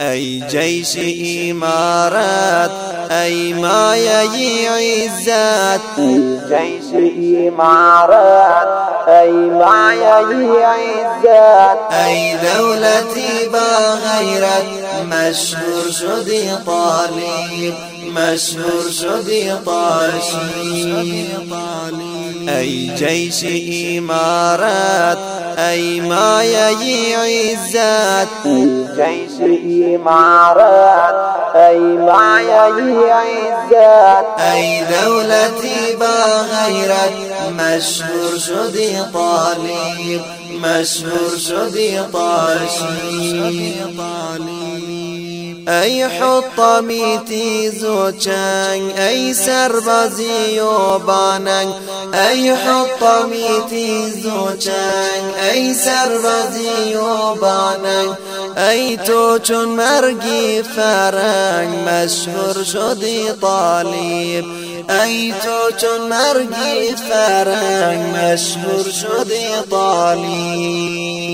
أي جيش إمارات أي ما يجي عزات أي جيش إمارات أي ما يجي عزات أي دولتي بغيرت مشهور شدي طالب مشهور شدي طالب. أي جيش إمارات أي ما يجي عزات أي جيش إمارات أي ما يجي عزات أي دولتي بغيرت مشهور شدي طالب مشهور شدي طالب. أي حطمي تيزو چنگ أي سربازي يوباننگ أي حطمي تيزو چنگ أي سربازي يوباننگ أي تو چون مرگی مشهور شدی طالب. أي تو چون مرگی مشهور شدی طالب.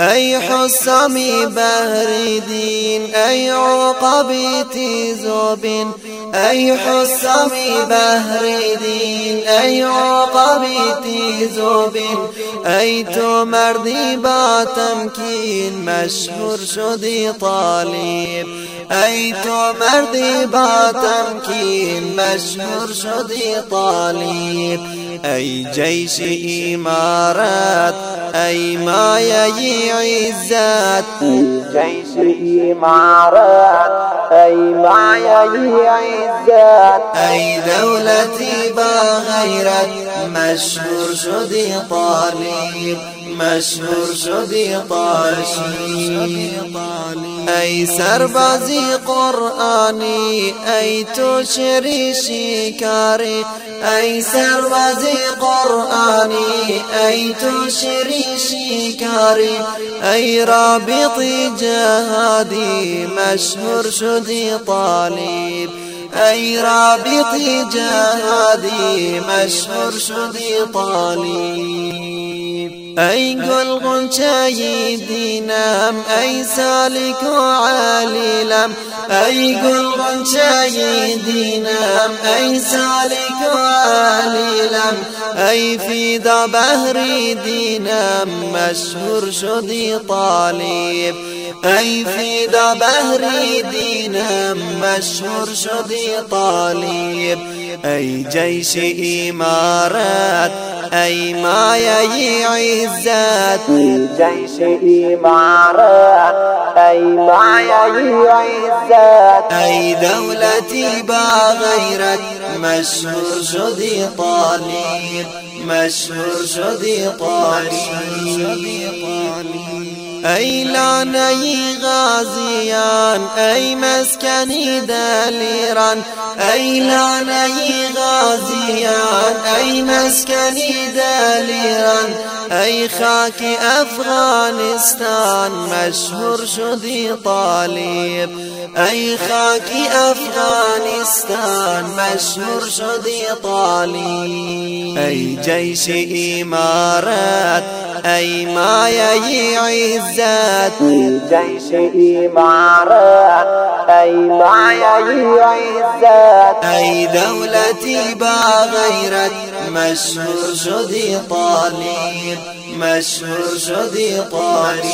أي حسامي بهر دين أي عقبتي زوب أي حسامي بهر دين أي عقبتي زوب أي تو مردي باتمكين مشهور شدي طالب. أي تو مردي باتمكين مشهور شدي طالب. أي جيش إمارات أي ما يجي عزات أي جيش إمارات أي يجي عزات أي دولتي بغيرت مشهور شدي طالب. مشهور شدي طالب أي سربازي قرآني أي تشري شكاري أي سربازي قرآني أي تشري شكاري أي رابطي جهادي مشهور شدي طالب. أي رابطي جهادي مشهور شدي أي قل غنشاي دينام أي سالك وعالي أي قل غنشاي دينام أي سالك وعالي أي في ذا بهري دينام مشهور شدي طالب. في ذا بهري دينام مشهور شدي طالب. أي جيش إمارات أي ما يجي عزات أي جيش إمارات أي ما يجي عزات أي دولتي بغيرت مشهور شدي طالب مشهور شدي طالب. أي لعني غازيان أي مسكني دليران. أي لعني غازيان أي مسكني دليران. أي خاك أفغانستان مشهور شدي طالب. أي خاك أفغانستان مشهور شدي طالب. أي جيش إمارات أي ما يجي جيش إمارات أي ما يجي عزات أي دولتي بغيرت مشهور شدي طالب مشهور شدي طالب.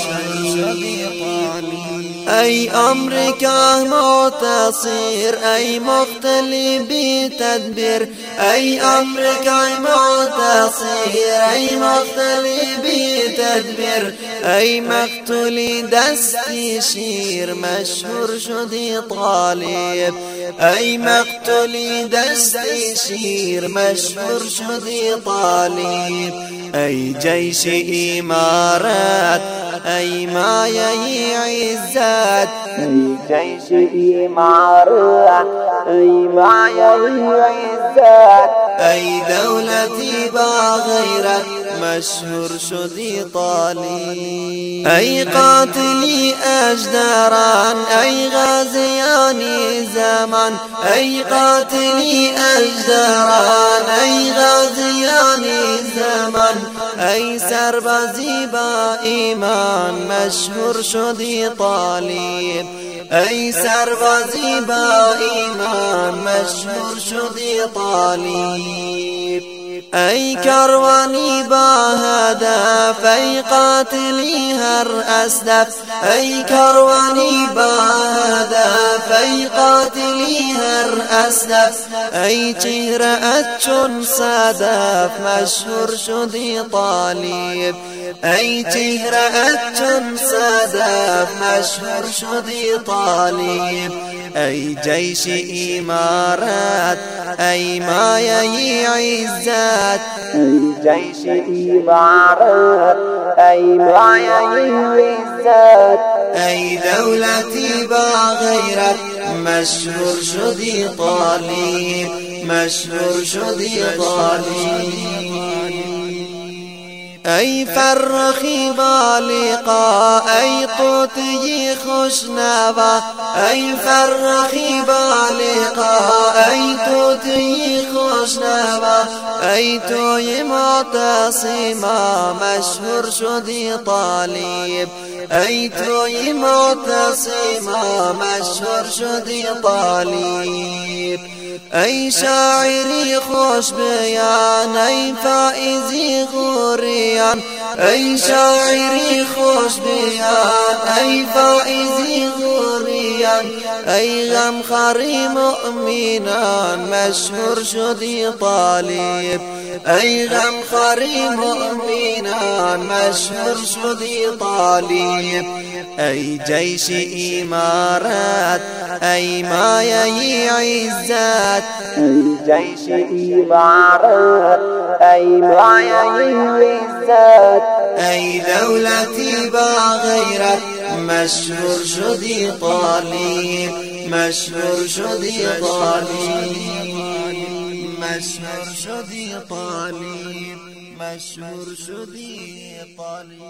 أي أمريكا معتصير أي مختلف بتدبير أي أمريكا معتصير أي مختلف بتدبير أي مقتول دستي شير مشهور شدي طالب أي مقتول دستي شير مشهور شدي طالب أي جيش إمارات أي ما يهي عزات أي جيش إمارات أي ما يهي عزات أي دولتي بغيرت مشهور شدي طالي. أي قاتلي أجداران أي غازيان زمان ای قاتلی اجدران ای غازیانی زمان ای سربازی با ایمان مشهور شدی طالب ای سربازی با ایمان مشهور شدی طالب ای کروانی با هدف ای قاتلی هر أسدف. ای کروانی با هدف ای قاتلی هر أسدف. ای چهره چون صدف مشهور شدی طالب. ای چهره چون صدف مشهور شدی طالب. ای جیش إمارات ای مایه عزت ای جیش إمارات ای مایه عزت ای دولتی با غیرت مشهور شدی طالب مشهور شدی طالب. ای فرخی بالقا ای طوطی خوشنوا ای فرخی بالقا ای طوطی خوشنوا ای توی معتصما مشهور شدی طالب. ای توی معتصما مشهور شدی طالب. ای شاعری خوش بیان ای فائزی غوریان ای شاعری خوش بیان ای فائزی غوریان ای غمخاری مؤمنان مشهور شدی طالب. ای غمخاری مؤمنان مشهور شدی طالب. ای جیش إمارات ای مایه عزت ای جیش إمارات ای مایه عزت ای دولتی با غیرت مشهور شدی طالب مشهور شدی طالب. مشهور شدی طالب مشهور شدی طالب